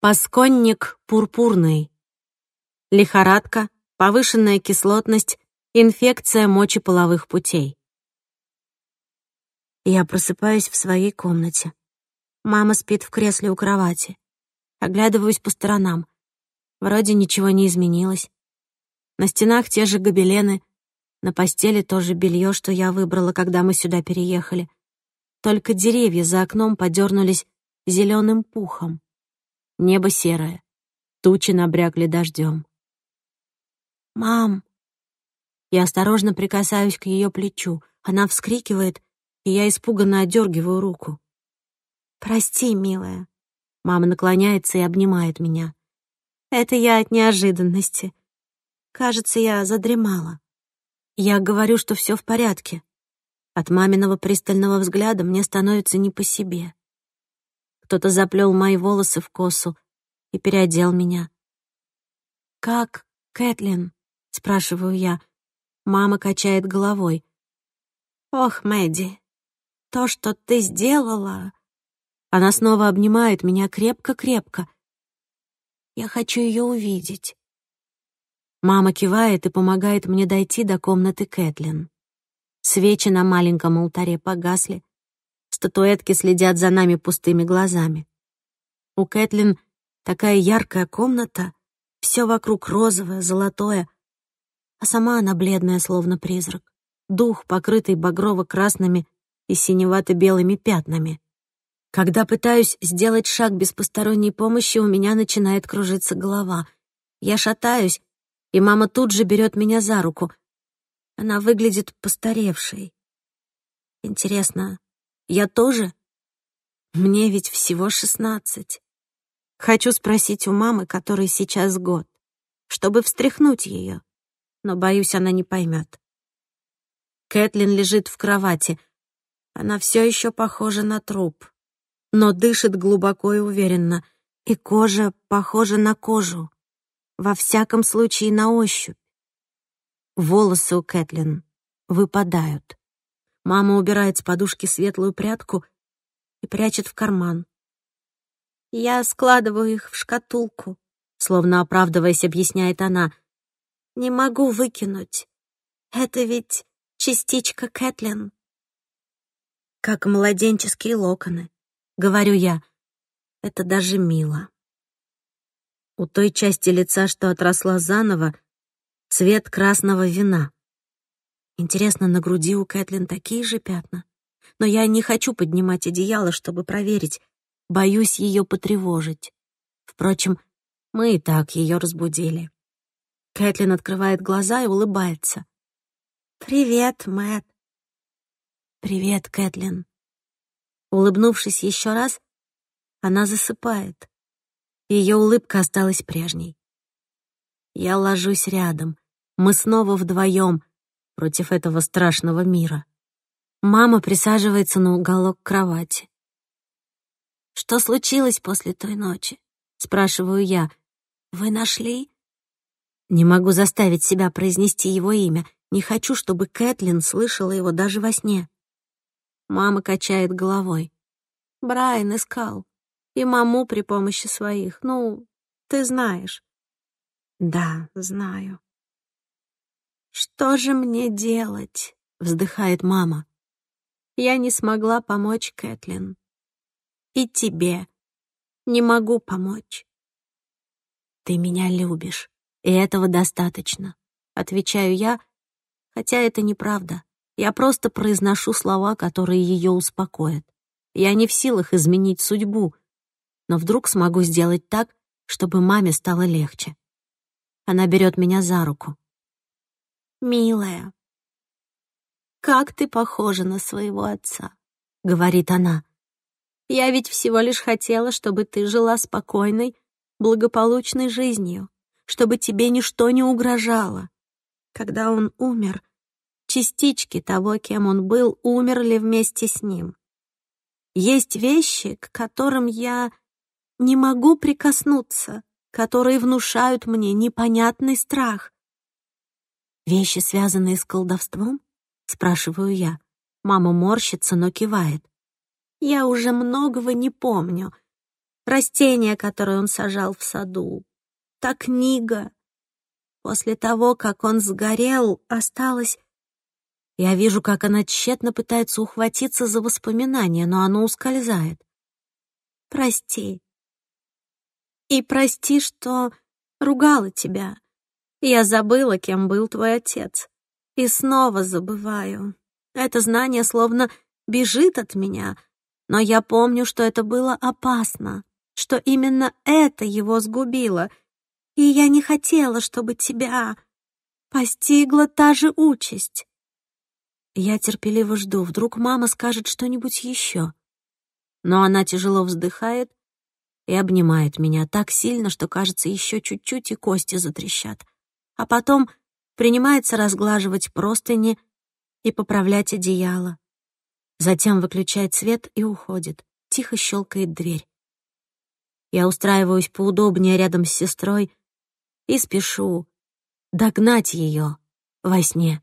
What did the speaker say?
Пасконник пурпурный. Лихорадка, повышенная кислотность, инфекция мочеполовых путей. Я просыпаюсь в своей комнате. Мама спит в кресле у кровати. Оглядываюсь по сторонам. Вроде ничего не изменилось. На стенах те же гобелены, на постели тоже белье, что я выбрала, когда мы сюда переехали. Только деревья за окном подернулись зеленым пухом. Небо серое. Тучи набрякли дождем. «Мам!» Я осторожно прикасаюсь к ее плечу. Она вскрикивает, и я испуганно отдергиваю руку. «Прости, милая». Мама наклоняется и обнимает меня. «Это я от неожиданности. Кажется, я задремала. Я говорю, что все в порядке. От маминого пристального взгляда мне становится не по себе. Кто-то заплел мои волосы в косу и переодел меня. «Как, Кэтлин?» — спрашиваю я. Мама качает головой. «Ох, Мэдди, то, что ты сделала...» Она снова обнимает меня крепко-крепко. «Я хочу ее увидеть». Мама кивает и помогает мне дойти до комнаты Кэтлин. Свечи на маленьком алтаре погасли. Статуэтки следят за нами пустыми глазами. У Кэтлин такая яркая комната, все вокруг розовое, золотое, а сама она бледная, словно призрак. Дух, покрытый багрово-красными и синевато-белыми пятнами. Когда пытаюсь сделать шаг без посторонней помощи, у меня начинает кружиться голова. Я шатаюсь, и мама тут же берет меня за руку. Она выглядит постаревшей. Интересно, я тоже? Мне ведь всего шестнадцать. Хочу спросить у мамы, которой сейчас год, чтобы встряхнуть ее, но, боюсь, она не поймет. Кэтлин лежит в кровати. Она все еще похожа на труп, но дышит глубоко и уверенно, и кожа похожа на кожу, во всяком случае на ощупь. Волосы у Кэтлин выпадают. Мама убирает с подушки светлую прядку и прячет в карман. «Я складываю их в шкатулку», — словно оправдываясь, объясняет она. «Не могу выкинуть. Это ведь частичка Кэтлин». «Как младенческие локоны», — говорю я. «Это даже мило». У той части лица, что отросла заново, цвет красного вина. Интересно, на груди у Кэтлин такие же пятна. Но я не хочу поднимать одеяло, чтобы проверить. Боюсь ее потревожить. Впрочем, мы и так ее разбудили. Кэтлин открывает глаза и улыбается. «Привет, Мэтт». «Привет, Кэтлин». Улыбнувшись еще раз, она засыпает. Ее улыбка осталась прежней. Я ложусь рядом. Мы снова вдвоем, против этого страшного мира. Мама присаживается на уголок кровати. «Что случилось после той ночи?» — спрашиваю я. «Вы нашли?» Не могу заставить себя произнести его имя. Не хочу, чтобы Кэтлин слышала его даже во сне. Мама качает головой. Брайан искал. И маму при помощи своих. Ну, ты знаешь. Да, знаю. «Что же мне делать?» — вздыхает мама. «Я не смогла помочь, Кэтлин. И тебе. Не могу помочь». «Ты меня любишь, и этого достаточно», — отвечаю я, хотя это неправда. Я просто произношу слова, которые ее успокоят. Я не в силах изменить судьбу, но вдруг смогу сделать так, чтобы маме стало легче. Она берет меня за руку. «Милая, как ты похожа на своего отца», — говорит она. «Я ведь всего лишь хотела, чтобы ты жила спокойной, благополучной жизнью, чтобы тебе ничто не угрожало. Когда он умер, частички того, кем он был, умерли вместе с ним. Есть вещи, к которым я не могу прикоснуться, которые внушают мне непонятный страх. «Вещи, связанные с колдовством?» — спрашиваю я. Мама морщится, но кивает. «Я уже многого не помню. Растение, которое он сажал в саду. Та книга. После того, как он сгорел, осталось...» Я вижу, как она тщетно пытается ухватиться за воспоминание, но оно ускользает. «Прости. И прости, что ругала тебя». Я забыла, кем был твой отец. И снова забываю. Это знание словно бежит от меня, но я помню, что это было опасно, что именно это его сгубило. И я не хотела, чтобы тебя постигла та же участь. Я терпеливо жду, вдруг мама скажет что-нибудь еще. Но она тяжело вздыхает и обнимает меня так сильно, что, кажется, еще чуть-чуть и кости затрещат а потом принимается разглаживать простыни и поправлять одеяло. Затем выключает свет и уходит. Тихо щелкает дверь. Я устраиваюсь поудобнее рядом с сестрой и спешу догнать ее во сне.